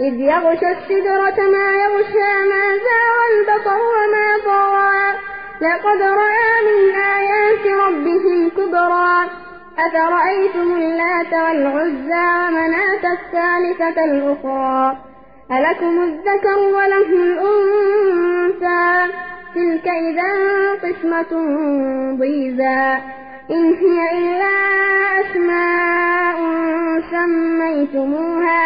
إذ يغشى السدرة ما يغشى ما زاغ البصر وما طغى. لقد رأى من آيات ربه الكبرى أفرأيتم اللات والعزى ومناة الثالثة الأخرى؟ ألكم الذكر وله الأنثى؟ تلك إذا قسمة ضيزى. إن هي إلا أسماء سميتموها.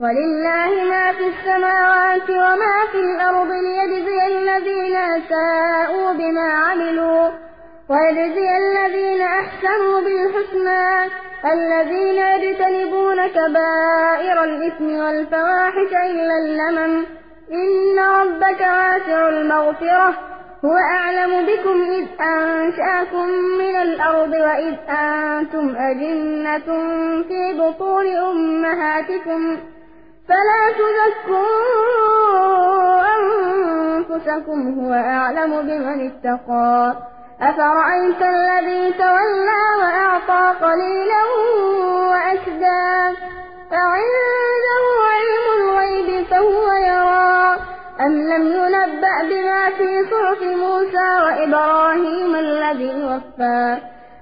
ولله ما في السماوات وما في الأرض ليجزي الذين أساءوا بما عملوا ويجزي الذين أحسنوا بالحسنى الذين يجتنبون كبائر الإثم والفواحش إلا اللمم. إن ربك واسع المغفرة. هو أعلم بكم إذ أنشأكم من الأرض وإذ أنتم أجنة في بطون أمهاتكم. فلا تزكوا أنفسكم هو أعلم بمن اتقى. أفرأيت الذي تولى وأعطى قليلا وأكدى فعنده علم الغيب فهو يرى. أم لم ينبأ بما في صحف موسى وإبراهيم الذي وفى؟